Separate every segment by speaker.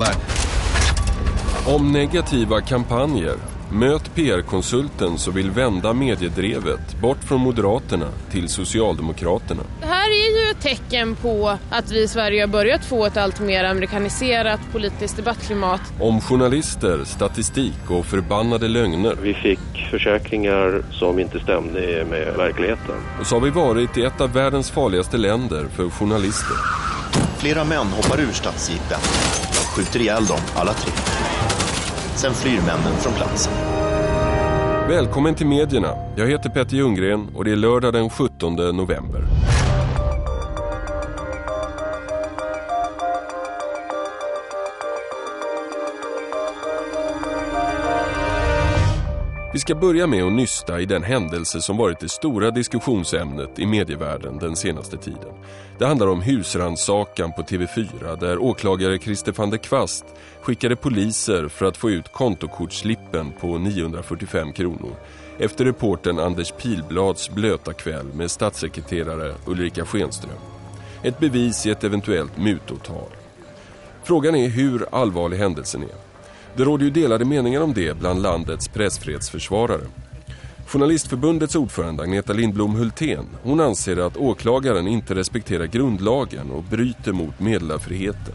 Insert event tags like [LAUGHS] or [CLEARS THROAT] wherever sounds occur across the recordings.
Speaker 1: that.
Speaker 2: Om negativa kampanjer. Möt PR-konsulten som vill vända mediedrevet bort från Moderaterna till Socialdemokraterna.
Speaker 3: Det här är ju ett tecken på att vi i Sverige har börjat få ett allt mer amerikaniserat politiskt debattklimat.
Speaker 2: Om journalister, statistik och förbannade lögner.
Speaker 4: Vi fick försäkringar som inte stämde med verkligheten.
Speaker 2: Och så har vi varit i ett av världens farligaste länder för journalister.
Speaker 5: Flera män hoppar ur stadsjeepen. Jag skjuter ihjäl dem, alla tre. Sen flyr männen från platsen.
Speaker 2: Välkommen till medierna. Jag heter Petter Ljunggren och det är lördag den 17 november. Vi ska börja med att nysta i den händelse som varit det stora diskussionsämnet i medievärlden den senaste tiden. Det handlar om husransakan på TV4 där åklagare Christer van der Kvast skickade poliser för att få ut kontokortsslippen på 945 kronor efter reporten Anders Pilblads blöta kväll med statssekreterare Ulrika Schenström. Ett bevis i ett eventuellt mutåtal. Frågan är hur allvarlig händelsen är. Det råder ju delade meningar om det bland landets pressfredsförsvarare. Journalistförbundets ordförande Agneta Lindblom Hultén, hon anser att åklagaren inte respekterar grundlagen och bryter mot meddelarfriheten.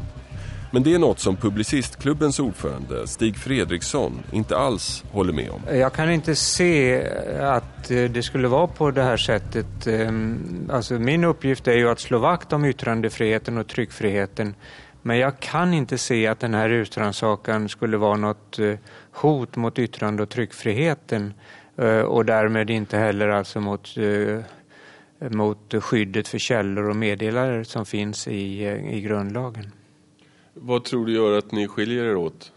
Speaker 2: Men det är något som Publicistklubbens ordförande Stig Fredriksson inte alls håller med om.
Speaker 6: Jag kan inte se att eh, det skulle vara på det här sättet. Eh, alltså min uppgift är ju att slå vakt om yttrandefriheten och tryckfriheten. Men jag kan inte se att den här utrannsakan skulle vara något eh, hot mot yttrande- och tryckfriheten eh, och därmed inte heller alltså mot, eh, mot skyddet för källor och meddelare som finns i, i grundlagen.
Speaker 2: Vad tror du gör att ni skiljer er åt?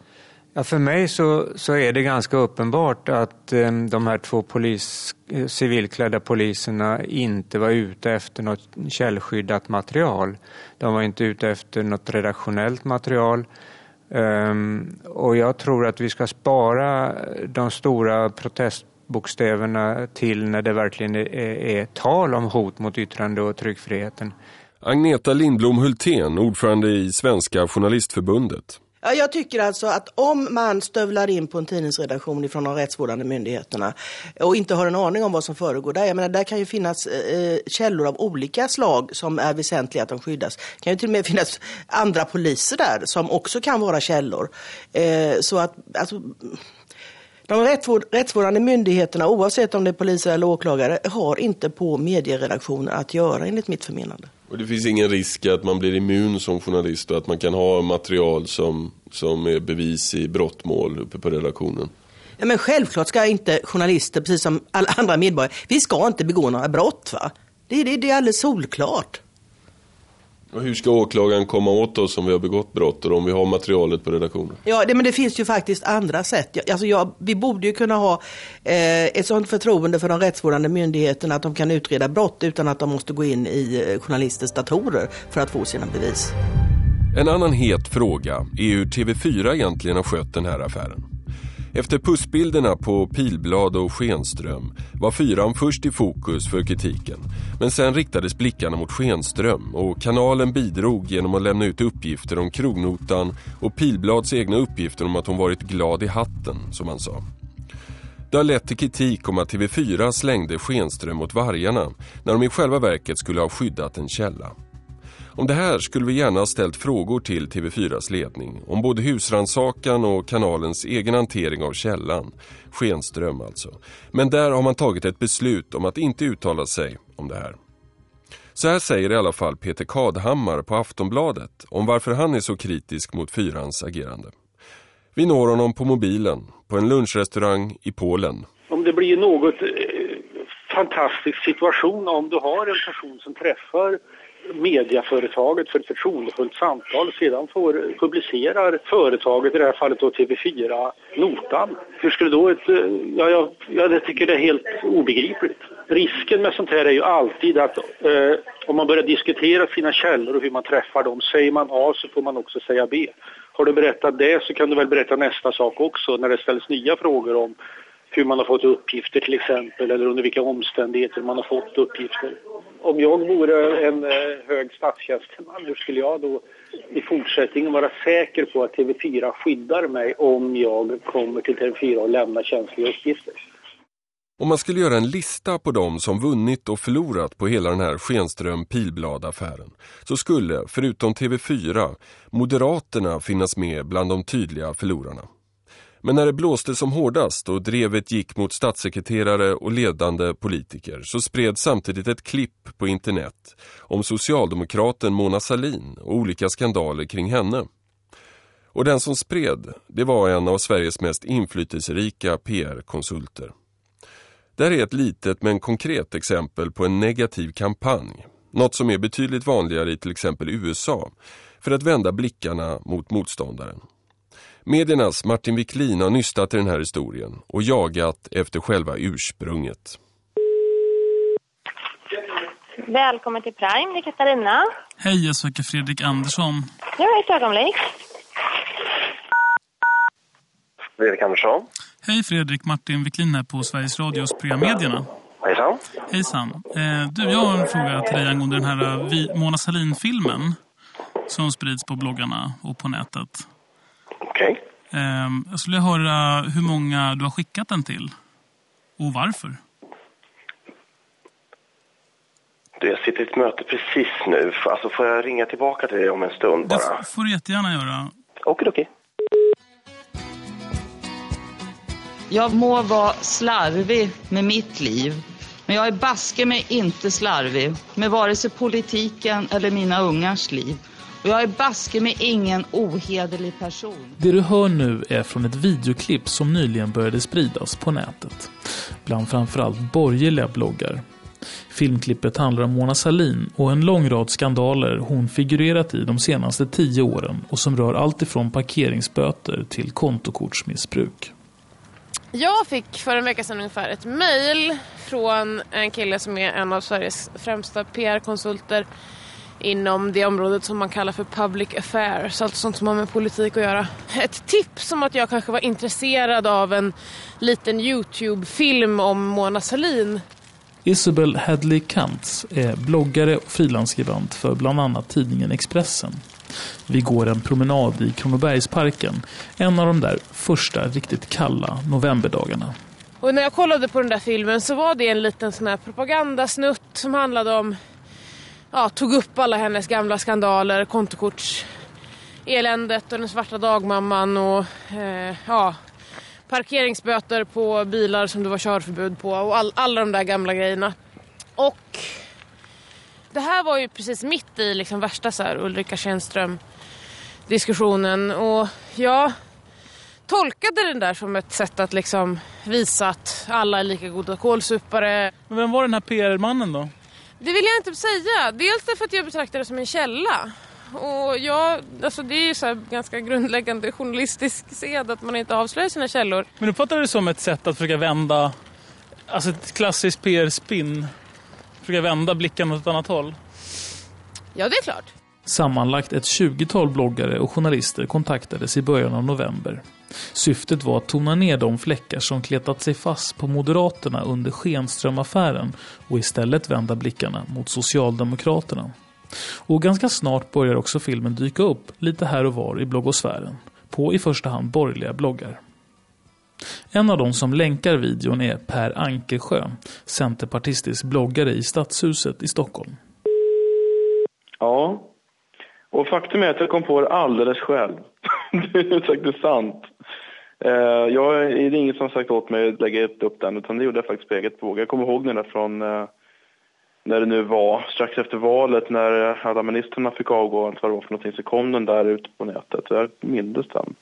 Speaker 6: Ja, för mig så, så är det ganska uppenbart att eh, de här två polis, eh, civilklädda poliserna inte var ute efter något källskyddat material. De var inte ute efter något redaktionellt material. Um, och jag tror att vi ska spara de stora protestbokstäverna till när det verkligen är, är tal om hot mot yttrande- och tryckfriheten.
Speaker 2: Agneta Lindblom Hultén, ordförande i Svenska Journalistförbundet.
Speaker 7: Ja, jag tycker alltså att om man stövlar in på en tidningsredaktion från de rättsvårdande myndigheterna och inte har en aning om vad som föregår där, jag menar, där kan ju finnas eh, källor av olika slag som är väsentliga att de skyddas. Det kan ju till och med finnas andra poliser där som också kan vara källor. Eh, så att, alltså, de rättsvård, rättsvårdande myndigheterna, oavsett om det är poliser eller åklagare, har inte på medieredaktioner att göra enligt mitt förmenande.
Speaker 2: Och det finns ingen risk att man blir immun som journalist och att man kan ha material som, som är bevis i brottmål uppe på redaktionen?
Speaker 7: Ja, men självklart ska inte journalister, precis som alla andra medborgare, vi ska inte begå några brott. Va? Det, det, det är alldeles solklart.
Speaker 2: Och hur ska åklagaren komma åt oss om vi har begått brott och om vi har materialet på redaktionen?
Speaker 7: Ja, det, men det finns ju faktiskt andra sätt. Alltså jag, vi borde ju kunna ha eh, ett sådant förtroende för de rättsvårdande myndigheterna att de kan utreda brott utan att de måste gå in i eh, journalisters datorer för att få sina bevis.
Speaker 2: En annan het fråga är hur TV4 egentligen har skött den här affären. Efter pussbilderna på Pilblad och Schenström var fyran först i fokus för kritiken. Men sen riktades blickarna mot Schenström och kanalen bidrog genom att lämna ut uppgifter om krognotan och Pilblads egna uppgifter om att hon varit glad i hatten, som han sa. Det har lett till kritik om att TV4 slängde Schenström mot vargarna när de i själva verket skulle ha skyddat en källa. Om det här skulle vi gärna ha ställt frågor till TV4s ledning om både husransakan och kanalens egen hantering av källan, Skenström alltså. Men där har man tagit ett beslut om att inte uttala sig om det här. Så här säger i alla fall Peter Kadhammar på Aftonbladet om varför han är så kritisk mot fyrans agerande. Vi når honom på mobilen på en lunchrestaurang i Polen.
Speaker 8: Om det blir något eh, fantastisk situation om du har en person som träffar mediaföretaget för ett förtroendefullt samtal och sedan får, publicerar företaget, i det här fallet då TV4, notan. Hur skulle då ett... Eh, ja, jag, jag tycker det är helt obegripligt. Risken med sånt här är ju alltid att eh, om man börjar diskutera sina källor och hur man träffar dem, säger man A så får man också säga B. Har du berättat det så kan du väl berätta nästa sak också när det ställs nya frågor om hur man har fått uppgifter till exempel eller under vilka omständigheter man har fått uppgifter. Om jag vore en eh, hög statstjänsteman, hur skulle jag då i fortsättningen vara säker på att TV4 skyddar mig om jag kommer till TV4 och lämnar känsliga uppgifter.
Speaker 2: Om man skulle göra en lista på dem som vunnit och förlorat på hela den här Schenström-Pilblad-affären så skulle, förutom TV4, Moderaterna finnas med bland de tydliga förlorarna. Men när det blåste som hårdast och drevet gick mot statssekreterare och ledande politiker så spred samtidigt ett klipp på internet om socialdemokraten Mona Salin och olika skandaler kring henne. Och den som spred, det var en av Sveriges mest inflytelserika PR-konsulter. Där är ett litet men konkret exempel på en negativ kampanj. Något som är betydligt vanligare i till exempel USA för att vända blickarna mot motståndaren. Mediernas Martin Wiklin har nystat i den här historien och jagat efter själva ursprunget.
Speaker 1: Välkommen till Prime, det är Katarina.
Speaker 9: Hej, jag söker Fredrik Andersson.
Speaker 1: Ja, ett ögonblick.
Speaker 4: Fredrik Andersson.
Speaker 9: Hej Fredrik, Martin Wiklin här på Sveriges Radios programmedierna.
Speaker 4: Hejsan.
Speaker 9: Hejsan. Eh, du, jag har en fråga till dig angående den här eh, Mona Sahlin-filmen som sprids på bloggarna och på nätet.
Speaker 4: Okej.
Speaker 9: Eh, jag skulle höra hur många du har skickat den till och varför.
Speaker 4: Du, jag sitter i ett möte precis nu. Alltså, får jag ringa tillbaka till dig om en stund
Speaker 9: Det
Speaker 4: bara?
Speaker 9: f- får du jättegärna göra.
Speaker 4: Okej, okej.
Speaker 10: Jag må vara slarvig med mitt liv, men jag är baske mig inte slarvig med vare sig politiken eller mina ungars liv. Och jag är baske mig ingen ohederlig person.
Speaker 9: Det du hör nu är från ett videoklipp som nyligen började spridas på nätet. Bland framförallt borgerliga bloggar. Filmklippet handlar om Mona Salin och en lång rad skandaler hon figurerat i de senaste tio åren och som rör allt ifrån parkeringsböter till kontokortsmissbruk.
Speaker 3: Jag fick för en vecka sedan ungefär ett mejl från en kille som är en av Sveriges främsta PR-konsulter inom det området som man kallar för public affairs, alltså sånt som har med politik att göra. Ett tips om att jag kanske var intresserad av en liten Youtube-film om Mona Sahlin.
Speaker 9: Isabel Hadley Kantz är bloggare och frilansskribent för bland annat tidningen Expressen. Vi går en promenad i Kronobergsparken, en av de där första riktigt kalla novemberdagarna.
Speaker 3: Och när jag kollade på den där filmen så var det en liten sån här propagandasnutt som handlade om, ja, tog upp alla hennes gamla skandaler, kontokortseländet och den svarta dagmamman och eh, ja, parkeringsböter på bilar som det var körförbud på och all, alla de där gamla grejerna. Och det här var ju precis mitt i liksom värsta så här Ulrika Schenström diskussionen och jag tolkade den där som ett sätt att liksom visa att alla är lika goda kålsupare.
Speaker 9: Men vem var den här PR-mannen då?
Speaker 3: Det vill jag inte säga. Dels därför att jag betraktar det som en källa. Och jag, alltså det är ju så här ganska grundläggande journalistisk sed att man inte avslöjar sina källor.
Speaker 9: Men uppfattar du det som ett sätt att försöka vända, alltså ett klassiskt PR-spinn? Försöka vända blicken åt ett annat håll?
Speaker 3: Ja, det är klart.
Speaker 9: Sammanlagt ett 20-tal bloggare och journalister kontaktades i början av november. Syftet var att tona ner de fläckar som kletat sig fast på Moderaterna under Schenströmaffären och istället vända blickarna mot Socialdemokraterna. Och ganska snart börjar också filmen dyka upp lite här och var i bloggosfären, på i första hand borgerliga bloggar. En av de som länkar videon är Per Ankersjö, centerpartistisk bloggare i Stadshuset i Stockholm.
Speaker 11: Ja, och faktum är att jag kom på det alldeles själv. [LAUGHS] det är faktiskt sant. Eh, jag, det är ingen som sagt åt mig att lägga upp den, utan det gjorde jag faktiskt på eget bevåg. Jag kommer ihåg den där från eh, när det nu var, strax efter valet, när alla ministrarna fick avgå, allt vad det var för någonting, så kom den där ute på nätet. Jag minns den.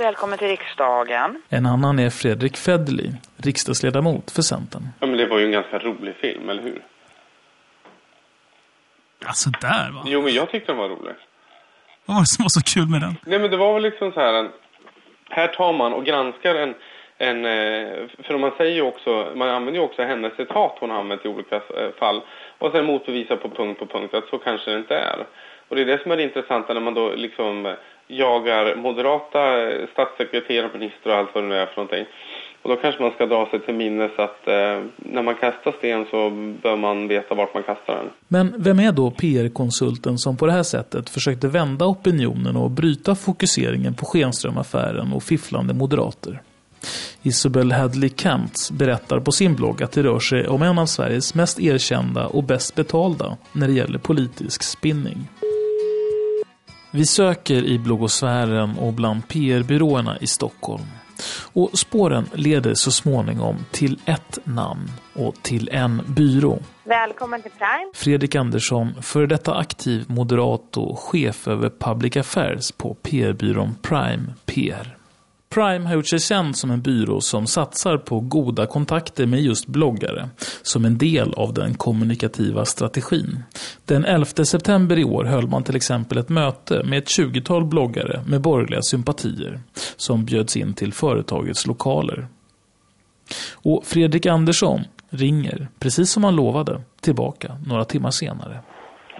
Speaker 10: Välkommen till riksdagen.
Speaker 9: En annan är Fredrik Federley, riksdagsledamot för Centern.
Speaker 12: Ja, men det var ju en ganska rolig film, eller hur?
Speaker 9: Alltså där va?
Speaker 12: Jo, men jag tyckte den var rolig.
Speaker 9: Vad var det som var så kul med den?
Speaker 12: Nej, men det var väl liksom så här en... Här tar man och granskar en... en eh, för man säger ju också... Man använder ju också hennes citat hon har använt i olika eh, fall. Och sen motbevisar på punkt på punkt att så kanske det inte är. Och det är det som är det intressanta när man då liksom eh, jagar moderata statssekreterare, ministrar och allt vad det nu är för någonting. Och då kanske man ska dra sig till minnes att eh, när man kastar sten så bör man veta vart man kastar den.
Speaker 9: Men vem är då PR-konsulten som på det här sättet försökte vända opinionen och bryta fokuseringen på Schenström-affären och fifflande moderater? Isabel Hadley Kantz berättar på sin blogg att det rör sig om en av Sveriges mest erkända och bäst betalda när det gäller politisk spinning. Vi söker i bloggosfären och bland PR-byråerna i Stockholm. Och spåren leder så småningom till ett namn och till en byrå.
Speaker 1: Välkommen till Prime.
Speaker 9: Fredrik Andersson, för detta aktiv moderat och chef över Public Affairs på PR-byrån Prime PR. Prime har gjort sig känd som en byrå som satsar på goda kontakter med just bloggare som en del av den kommunikativa strategin. Den 11 september i år höll man till exempel ett möte med ett 20-tal bloggare med borgerliga sympatier som bjöds in till företagets lokaler. Och Fredrik Andersson ringer, precis som han lovade, tillbaka några timmar senare.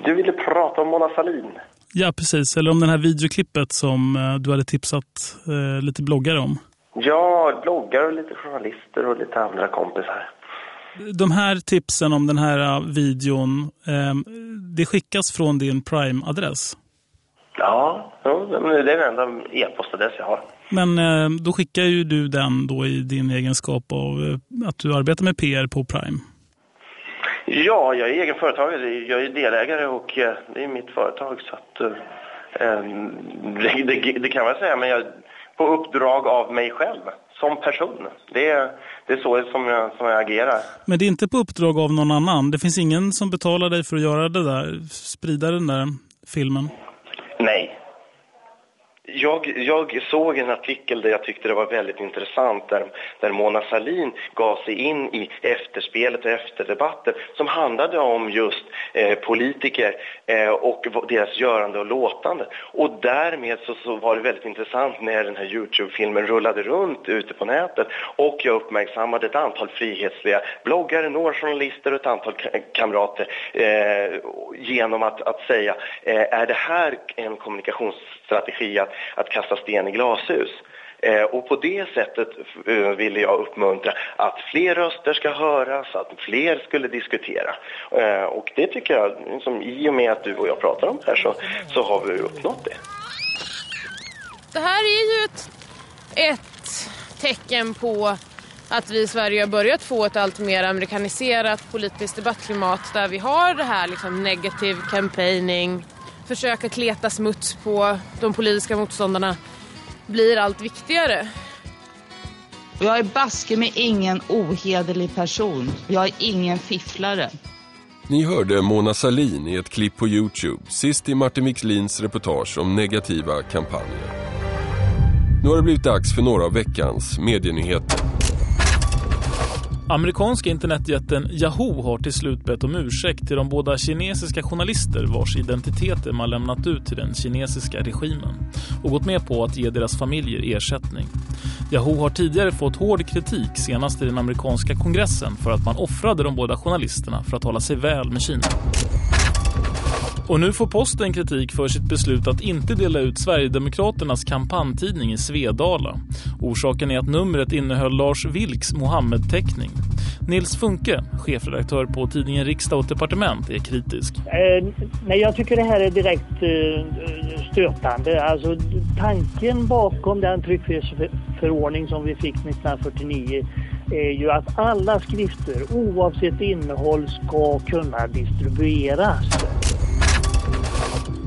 Speaker 4: Du ville prata om Mona Sahlin.
Speaker 13: Ja, precis. Eller om det här videoklippet som eh, du hade tipsat eh, lite bloggare om.
Speaker 4: Ja, bloggare och lite journalister och lite andra kompisar.
Speaker 13: De här tipsen om den här eh, videon, eh, det skickas från din Prime-adress?
Speaker 4: Ja, det är den enda e-postadress jag har.
Speaker 13: Men eh, då skickar ju du den då i din egenskap av eh, att du arbetar med PR på Prime.
Speaker 4: Ja, jag är egen företagare. Jag är delägare och eh, det är mitt företag. Så att, eh, [LAUGHS] det, det, det, kan man säga, men jag, på uppdrag av mig själv som person. Det är, det är så som jag, som jag agerar.
Speaker 13: Men det är inte på uppdrag av någon annan? Det finns ingen som betalar dig för att göra det där, sprida den där filmen?
Speaker 4: Nej, jag, jag, såg en artikel där jag tyckte det var väldigt intressant där, där Mona Salin gav sig in i efterspelet och efterdebatten som handlade om just eh, politiker eh, och deras görande och låtande. Och därmed så, så, var det väldigt intressant när den här Youtube-filmen rullade runt ute på nätet och jag uppmärksammade ett antal frihetsliga bloggare, några journalister och ett antal kamrater eh, genom att, att säga eh, är det här en kommunikationsstrategi att att kasta sten i glashus. Eh, och på det sättet eh, ville jag uppmuntra att fler röster ska höras, att fler skulle diskutera. Eh, och det tycker jag, liksom, i och med att du och jag pratar om det här så, så har vi uppnått det.
Speaker 3: Det här är ju ett, ett tecken på att vi i Sverige har börjat få ett allt mer amerikaniserat politiskt debattklimat där vi har det här liksom negativ campaigning, försöka kleta smuts på de politiska motståndarna blir allt viktigare.
Speaker 10: Jag är baske med ingen ohederlig person. Jag är ingen fifflare.
Speaker 2: Ni hörde Mona Salin i ett klipp på Youtube, sist i Martin Wiklins reportage om negativa kampanjer. Nu har det blivit dags för några av veckans medienyheter.
Speaker 9: Amerikanska internetjätten Yahoo har till slut bett om ursäkt till de båda kinesiska journalister vars identiteter man lämnat ut till den kinesiska regimen och gått med på att ge deras familjer ersättning. Yahoo har tidigare fått hård kritik senast i den amerikanska kongressen för att man offrade de båda journalisterna för att hålla sig väl med Kina. Och nu får posten kritik för sitt beslut att inte dela ut Sverigedemokraternas kampanjtidning i Svedala. Orsaken är att numret innehöll Lars Vilks Mohammed-teckning. Nils Funke, chefredaktör på tidningen Riksdag och Departement, är kritisk.
Speaker 14: Eh, nej, jag tycker det här är direkt eh, stötande. Alltså, tanken bakom den tryckfrihetsförordning som vi fick 1949 är ju att alla skrifter oavsett innehåll ska kunna distribueras.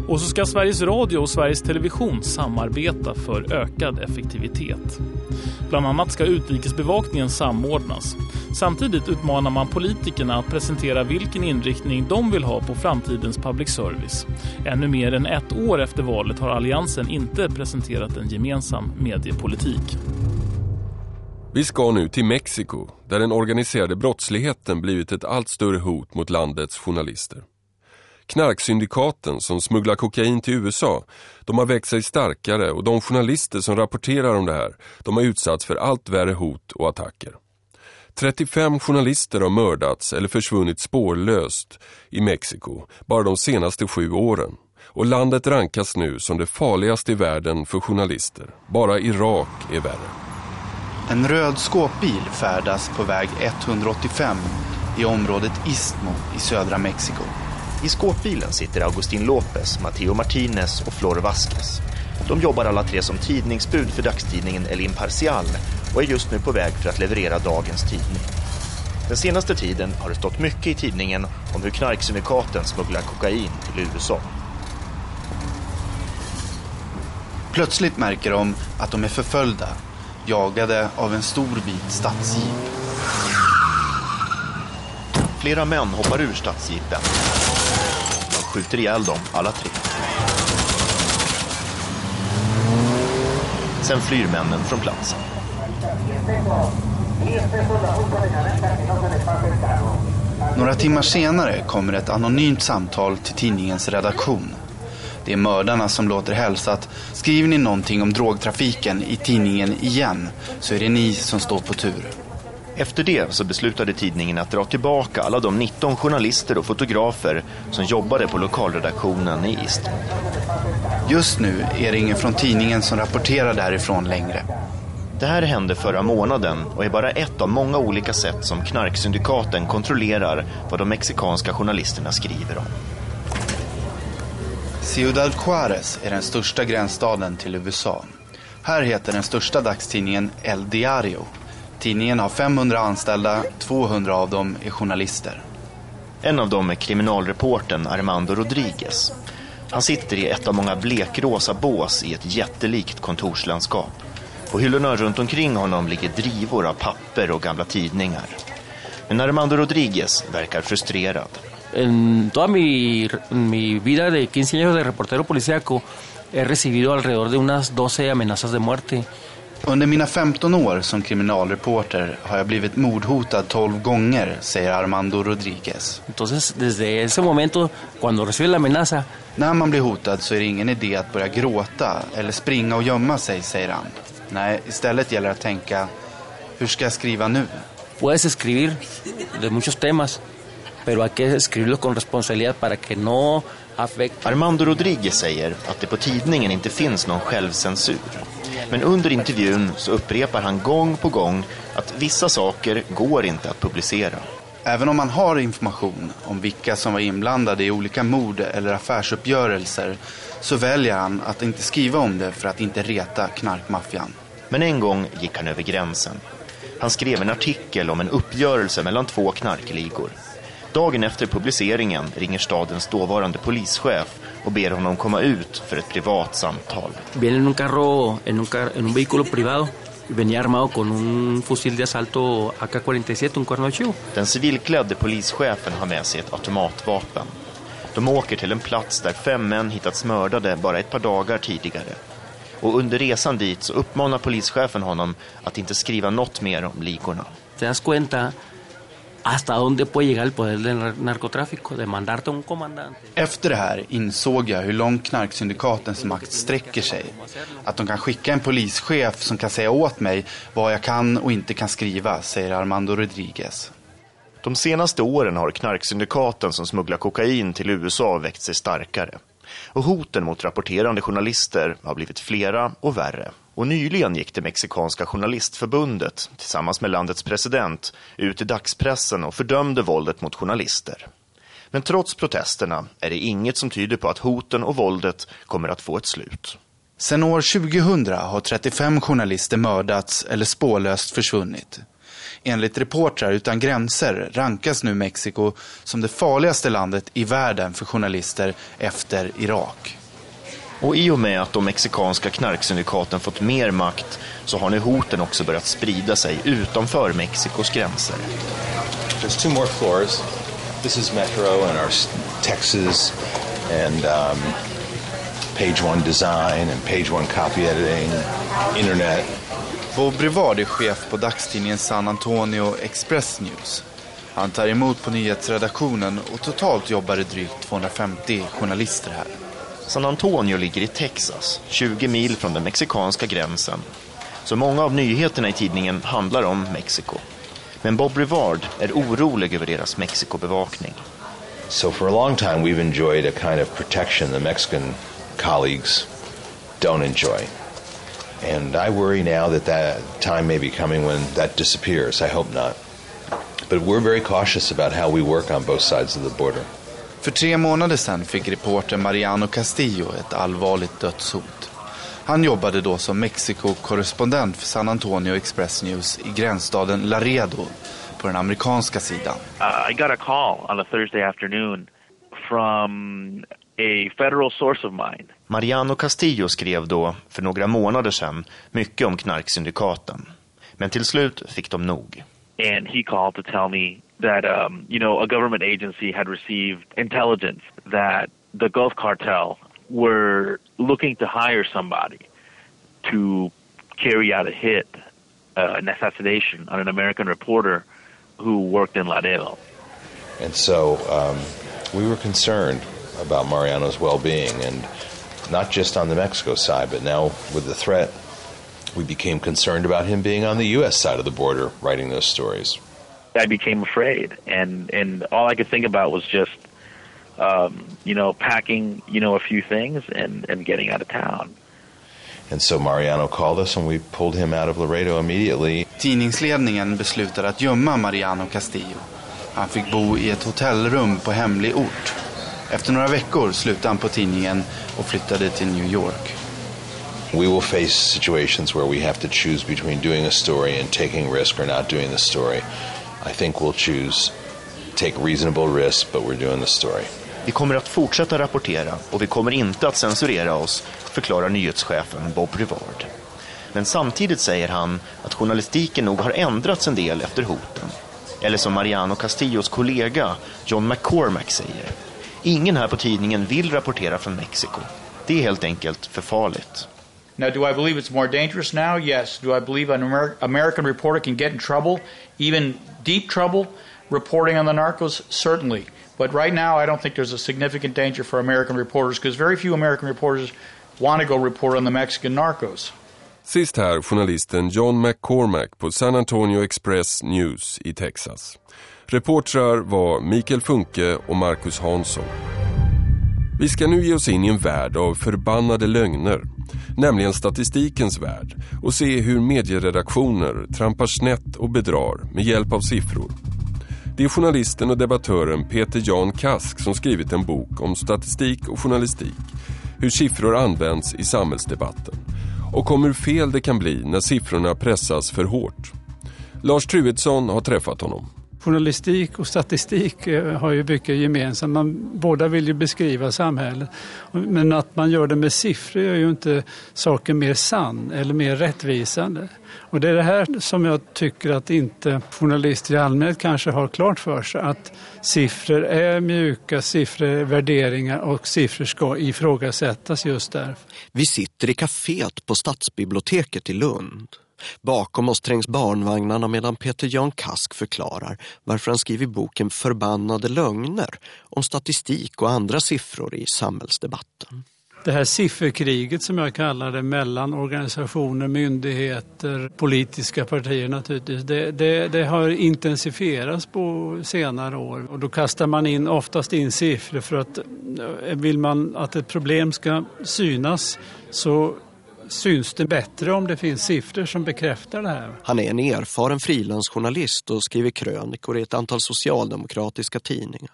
Speaker 9: Och så ska Sveriges Radio och Sveriges Television samarbeta för ökad effektivitet. Bland annat ska utrikesbevakningen samordnas. Samtidigt utmanar man politikerna att presentera vilken inriktning de vill ha på framtidens public service. Ännu mer än ett år efter valet har Alliansen inte presenterat en gemensam mediepolitik.
Speaker 2: Vi ska nu till Mexiko där den organiserade brottsligheten blivit ett allt större hot mot landets journalister. Knarksyndikaten som smugglar kokain till USA, de har växt sig starkare och de journalister som rapporterar om det här, de har utsatts för allt värre hot och attacker. 35 journalister har mördats eller försvunnit spårlöst i Mexiko bara de senaste sju åren. Och landet rankas nu som det farligaste i världen för journalister. Bara Irak är värre.
Speaker 15: En röd skåpbil färdas på väg 185 i området Istmo i södra Mexiko.
Speaker 5: I skåpbilen sitter Agustin Lopez, Matteo Martinez och Flor Vasquez. De jobbar alla tre som tidningsbud för dagstidningen El Imparcial och är just nu på väg för att leverera dagens tidning. Den senaste tiden har det stått mycket i tidningen om hur knarksyndikaten smugglar kokain till USA.
Speaker 15: Plötsligt märker de att de är förföljda, jagade av en stor bit stadsjeep.
Speaker 5: Flera män hoppar ur stadsjeepen. De skjuter ihjäl dem alla tre. Sen flyr männen från platsen.
Speaker 15: Några timmar senare kommer ett anonymt samtal till tidningens redaktion. Det är mördarna som låter hälsa att skriver ni någonting om drogtrafiken i tidningen igen så är det ni som står på tur.
Speaker 5: Efter det så beslutade tidningen att dra tillbaka alla de 19 journalister och fotografer som jobbade på lokalredaktionen i Istmo.
Speaker 15: Just nu är det ingen från tidningen som rapporterar därifrån längre.
Speaker 5: Det här hände förra månaden och är bara ett av många olika sätt som knarksyndikaten kontrollerar vad de mexikanska journalisterna skriver om.
Speaker 15: Ciudad Juárez är den största gränsstaden till USA. Här heter den största dagstidningen El Diario. Tidningen har 500 anställda, 200 av dem är journalister.
Speaker 5: En av dem är kriminalreporten Armando Rodriguez. Han sitter i ett av många blekrosa bås i ett jättelikt kontorslandskap. På hyllorna runt omkring honom ligger drivor av papper och gamla tidningar. Men Armando Rodriguez verkar frustrerad.
Speaker 16: En toda mi, mi vida de 15 años de reportero policíaco he recibido alrededor de unas 12 amenazas de muerte.
Speaker 15: Under mina 15 år som kriminalreporter har jag blivit mordhotad 12 gånger, säger Armando Rodriguez.
Speaker 16: Entonces, desde ese momento, cuando recibe la amenaza...
Speaker 15: När man blir hotad så är det ingen idé att börja gråta eller springa och gömma sig, säger han. Nej, istället gäller det att tänka, hur ska jag skriva nu?
Speaker 16: Puedes escribir de muchos temas, pero hay que escribirlo con responsabilidad para que no afecte...
Speaker 5: Armando Rodriguez säger att det på tidningen inte finns någon självcensur. Men under intervjun så upprepar han gång på gång att vissa saker går inte att publicera.
Speaker 15: Även om man har information om vilka som var inblandade i olika mord eller affärsuppgörelser så väljer han att inte skriva om det för att inte reta knarkmaffian.
Speaker 5: Men en gång gick han över gränsen. Han skrev en artikel om en uppgörelse mellan två knarkligor. Dagen efter publiceringen ringer stadens dåvarande polischef och ber honom komma ut för ett privat samtal.
Speaker 16: Viene en un carro, en un, car, en un vehículo privado. Venía armado con un fusil de asalto AK-47, un cuerno.
Speaker 5: Den civilklädde polischefen har med sig ett automatvapen. De åker till en plats där fem män hittats mördade bara ett par dagar tidigare. Och under resan dit så uppmanar polischefen honom att inte skriva något mer om ligorna.
Speaker 16: Te das cuenta hasta dónde puede llegar el poder del narcotráfico, de mandarte un comandante.
Speaker 15: Efter det här insåg jag hur långt knarksyndikatens makt sträcker sig. Att de kan skicka en polischef som kan säga åt mig vad jag kan och inte kan skriva, säger Armando Rodriguez.
Speaker 5: De senaste åren har knarksyndikaten som smugglar kokain till USA växt sig starkare. Och hoten mot rapporterande journalister har blivit flera och värre. Och nyligen gick det mexikanska journalistförbundet tillsammans med landets president ut i dagspressen och fördömde våldet mot journalister. Men trots protesterna är det inget som tyder på att hoten och våldet kommer att få ett slut.
Speaker 15: Sedan år 2000 har 35 journalister mördats eller spårlöst försvunnit. Enligt Reportrar utan gränser rankas nu Mexiko som det farligaste landet i världen för journalister efter Irak.
Speaker 5: Och i och med att de mexikanska knarksyndikaten fått mer makt så har nu hoten också börjat sprida sig utanför Mexikos gränser.
Speaker 17: There's two more floors. This is Metro and our Texas and um, page one design and page one copy editing, internet.
Speaker 15: Bob Brevard är chef på dagstidningen San Antonio Express News. Han tar emot på nyhetsredaktionen och totalt jobbar det drygt 250 journalister här.
Speaker 5: San Antonio ligger i Texas, 20 mil från den mexikanska gränsen. Så många av nyheterna i tidningen handlar om Mexiko. Men Bob Rivard är orolig över deras Mexikobevakning.
Speaker 17: So for a long time we've enjoyed a kind of protection the Mexican colleagues don't enjoy. And I worry now that that time may be coming when that disappears. I hope not. But we're very cautious about how we work on both sides of the border.
Speaker 15: För tre månader sedan fick reporter Mariano Castillo ett allvarligt dödshot. Han jobbade då som Mexiko-korrespondent för San Antonio Express News i gränsstaden Laredo på den amerikanska sidan.
Speaker 18: Uh, I got a call on a Thursday afternoon from a federal source of mine.
Speaker 5: Mariano Castillo skrev då, för några månader sedan, mycket om knarksyndikaten. Men till slut fick de nog.
Speaker 18: And he called to tell me that, um, you know, a government agency had received intelligence that the Gulf Cartel were looking to hire somebody to carry out a hit, uh, an assassination on an American reporter who worked in Laredo.
Speaker 17: And so um, we were concerned about Mariano's well being, and not just on the Mexico side, but now with the threat, we became concerned about him being on the U.S. side of the border writing those stories.
Speaker 18: I became afraid, and, and all I could think about was just, um, you know, packing, you know, a few things and, and getting out of town.
Speaker 17: And so Mariano called us and we pulled him out of Laredo immediately.
Speaker 15: Tidningsledningen beslutade att gömma Mariano Castillo. Han fick bo i ett hotellrum på hemlig ort. Efter några veckor slutade han på tidningen och flyttade till New York.
Speaker 17: We will face situations where we have to choose between doing a story and taking risk or not doing the story. I think we'll choose take reasonable risk, but we're doing the story.
Speaker 5: Vi kommer att fortsätta rapportera och vi kommer inte att censurera oss, förklarar nyhetschefen Bob Rivard. Men samtidigt säger han att journalistiken nog har ändrats en del efter hoten. Eller som Mariano Castillos kollega John McCormack säger. Ingen här på tidningen vill rapportera från Mexiko. Det är helt enkelt för farligt.
Speaker 19: Now, do I believe it's more dangerous now? Yes. Do I believe an Amer American reporter can get in trouble, even deep trouble, reporting on the narcos? Certainly. But right now, I don't think there's a significant danger for American reporters because very few American reporters want to go report on the Mexican narcos.
Speaker 2: Sist här journalisten John McCormack på San Antonio Express News i Texas. Reportrar var Mikael Funke och Marcus Hansson. Vi ska nu ge oss in i en värld av förbannade lögner, nämligen statistikens värld och se hur medieredaktioner trampar snett och bedrar med hjälp av siffror. Det är journalisten och debattören Peter Jan Kask som skrivit en bok om statistik och journalistik, hur siffror används i samhällsdebatten och om hur fel det kan bli när siffrorna pressas för hårt. Lars Truedsson har träffat honom.
Speaker 20: Journalistik och statistik eh, har ju mycket gemensamt. Man, båda vill ju beskriva samhället. Men att man gör det med siffror gör ju inte saken mer sann eller mer rättvisande. Och det är det här som jag tycker att inte journalister i allmänhet kanske har klart för sig. Att siffror är mjuka, siffror är värderingar och siffror ska ifrågasättas just därför.
Speaker 21: Vi sitter i kaféet på Stadsbiblioteket i Lund. Bakom oss trängs barnvagnarna medan Peter Jan Kask förklarar varför han skriver boken Förbannade lögner om statistik och andra siffror i samhällsdebatten.
Speaker 20: Det här sifferkriget som jag kallar det mellan organisationer, myndigheter, politiska partier naturligtvis, det, det, det, har intensifierats på senare år. Och då kastar man in, oftast in siffror för att eh, vill man att ett problem ska synas så syns det bättre om det finns siffror som bekräftar det här.
Speaker 21: Han är en erfaren frilansjournalist och skriver krönikor i ett antal socialdemokratiska tidningar.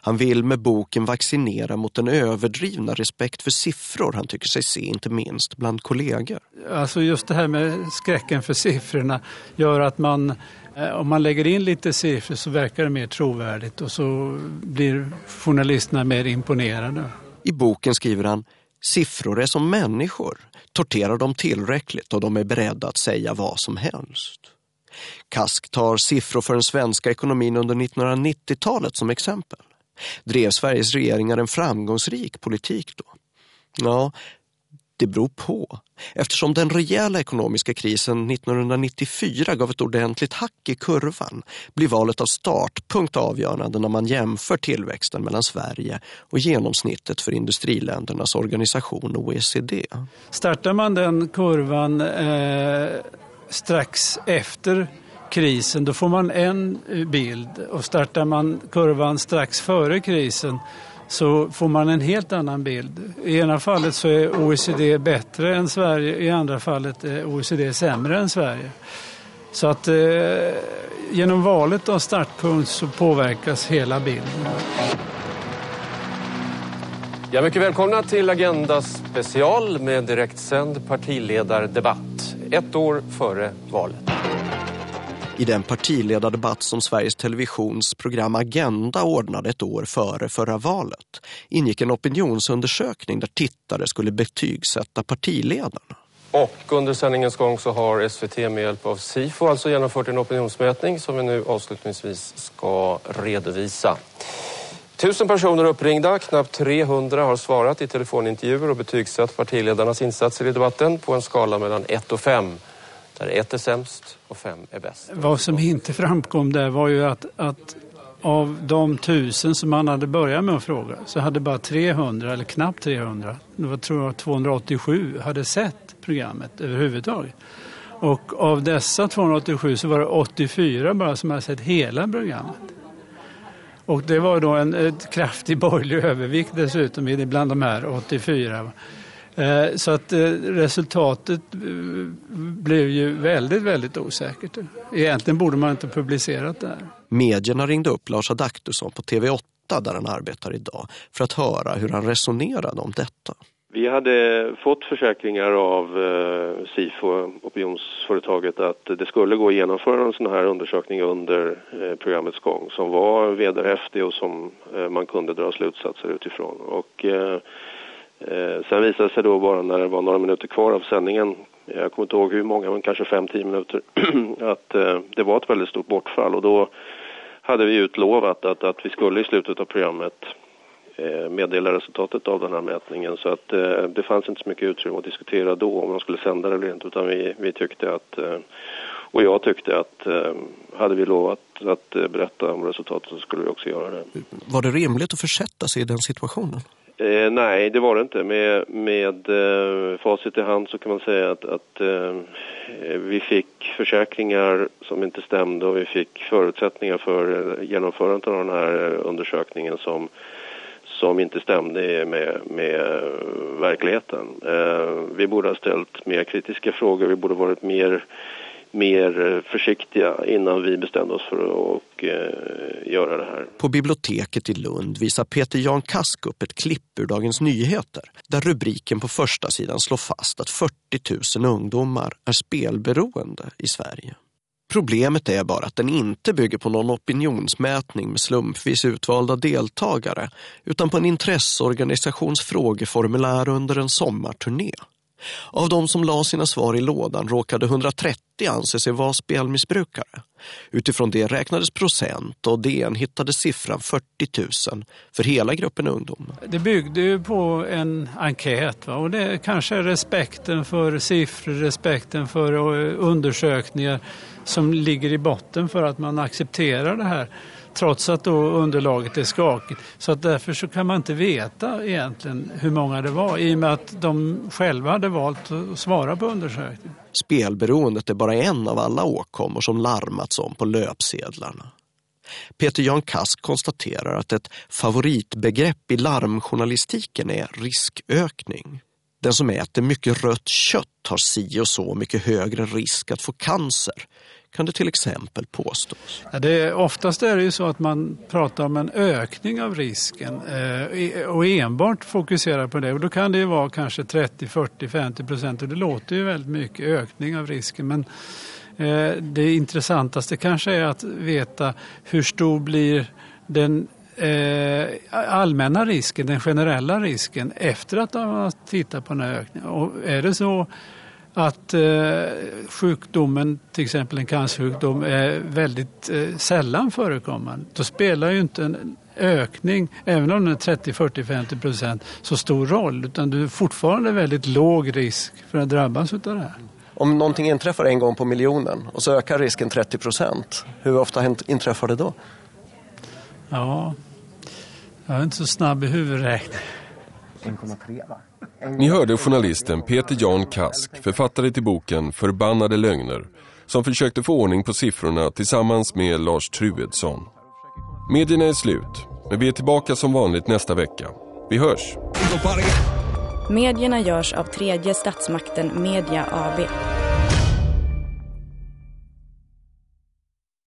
Speaker 21: Han vill med boken vaccinera mot den överdrivna respekt för siffror han tycker sig se, inte minst bland kollegor.
Speaker 20: Alltså just det här med skräcken för siffrorna gör att man, eh, om man lägger in lite siffror så verkar det mer trovärdigt och så blir journalisterna mer imponerade.
Speaker 21: I boken skriver han Siffror är som människor. Torterar dem tillräckligt och de är beredda att säga vad som helst. Kask tar siffror för den svenska ekonomin under 1990-talet som exempel. Drev Sveriges regeringar en framgångsrik politik då? Ja, det beror på. Eftersom den rejäla ekonomiska krisen 1994 gav ett ordentligt hack i kurvan blir valet av startpunkt avgörande när man jämför tillväxten mellan Sverige och genomsnittet för industriländernas organisation OECD.
Speaker 20: Startar man den kurvan eh, strax efter krisen då får man en eh, bild och startar man kurvan strax före krisen så får man en helt annan bild. I ena fallet så är OECD bättre än Sverige, i andra fallet är OECD sämre än Sverige. Så att eh, genom valet av startpunkt så påverkas hela bilden.
Speaker 22: Ja, mycket välkomna till Agenda special med direktsänd partiledardebatt. Ett år före valet.
Speaker 21: I den partiledardebatt som Sveriges Televisions program Agenda ordnade ett år före förra valet ingick en opinionsundersökning där tittare skulle betygsätta partiledarna.
Speaker 22: Och under sändningens gång så har SVT med hjälp av SIFO alltså genomfört en opinionsmätning som vi nu avslutningsvis ska redovisa. Tusen personer uppringda, knappt 300 har svarat i telefonintervjuer och betygsatt partiledarnas insatser i debatten på en skala mellan 1 och 5. Där ett är sämst och fem är bäst.
Speaker 20: Vad som inte framkom där var ju att, att av de tusen som man hade börjat med att fråga så hade bara 300 eller knappt 300, det var tror jag 287, hade sett programmet överhuvudtaget. Och av dessa 287 så var det 84 bara som hade sett hela programmet. Och det var då en, en kraftig borgerlig övervikt dessutom bland de här 84. Eh, så att eh, resultatet eh, blev ju väldigt, väldigt osäkert. Egentligen borde man inte publicerat det här.
Speaker 21: Medierna ringde upp Lars Adaktusson på TV8 där han arbetar idag för att höra hur han resonerade om detta.
Speaker 23: Vi hade fått försäkringar av eh, SIFO, opinionsföretaget, att det skulle gå att genomföra en sån här undersökning under eh, programmets gång som var vederhäftig och som eh, man kunde dra slutsatser utifrån. Och, eh, sen visade det sig då bara när det var några minuter kvar av sändningen, jag kommer inte ihåg hur många, men kanske 5-10 minuter, [CLEARS THROAT] att eh, det var ett väldigt stort bortfall och då hade vi utlovat att, att vi skulle i slutet av programmet Eh, meddela resultatet av den här mätningen. Så att eh, det fanns inte så mycket utrymme att diskutera då om man skulle sända det eller inte utan vi, vi tyckte att eh, och jag tyckte att eh, hade vi lovat att berätta om resultatet så skulle vi också göra det.
Speaker 21: Var det rimligt att försätta sig i den situationen?
Speaker 23: Eh, nej, det var det inte. Med, med eh, facit i hand så kan man säga att, att eh, vi fick försäkringar som inte stämde och vi fick förutsättningar för eh, genomförandet av den här eh, undersökningen som som inte stämde med, med eh, verkligheten. Eh, vi borde ha ställt mer kritiska frågor, vi borde varit mer, mer eh, försiktiga innan vi bestämde oss för att eh, göra det här.
Speaker 21: På biblioteket i Lund visar Peter Jan Kask upp ett klipp ur Dagens Nyheter där rubriken på första sidan slår fast att 40 000 ungdomar är spelberoende i Sverige. Problemet är bara att den inte bygger på någon opinionsmätning med slumpvis utvalda deltagare utan på en intresseorganisations frågeformulär under en sommarturné. Av de som la sina svar i lådan råkade 130 anse sig vara spelmissbrukare. Utifrån det räknades procent och DN hittade siffran 40 000 för hela gruppen ungdomar.
Speaker 20: Det byggde ju på en enkät va? och det kanske är respekten för siffror, respekten för eh, undersökningar som ligger i botten för att man accepterar det här trots att då underlaget är skakigt. Så att därför så kan man inte veta egentligen hur många det var i och med att de själva hade valt att svara på undersökningen.
Speaker 21: Spelberoendet är bara en av alla åkommor som larmats om på löpsedlarna. Peter Jan Kask konstaterar att ett favoritbegrepp i larmjournalistiken är riskökning. Den som äter mycket rött kött har si och så mycket högre risk att få cancer kan det till exempel påstås?
Speaker 20: Ja, det, oftast är det ju så att man pratar om en ökning av risken eh, och enbart fokuserar på det. Och då kan det ju vara kanske 30, 40, 50 procent och det låter ju väldigt mycket ökning av risken. Men eh, det intressantaste kanske är att veta hur stor blir den eh, allmänna risken, den generella risken efter att man har tittat på den här ökningen. Och är det så att eh, sjukdomen, till exempel en cancersjukdom, är väldigt eh, sällan förekommande. Då spelar ju inte en ökning, även om den är 30, 40, 50 procent, så stor roll. Utan du är fortfarande väldigt låg risk för att drabbas av det här.
Speaker 21: Om någonting inträffar en gång på miljonen och så ökar risken 30 procent, hur ofta inträffar det då?
Speaker 20: Ja, jag är inte så snabb i huvudräkning.
Speaker 2: 1,3 va? Ni hörde journalisten Peter Jan Kask, författare till boken Förbannade lögner, som försökte få ordning på siffrorna tillsammans med Lars Truedsson. Medierna är slut. Men vi är tillbaka som vanligt nästa vecka. Vi hörs!
Speaker 24: Medierna görs av tredje statsmakten Media AB.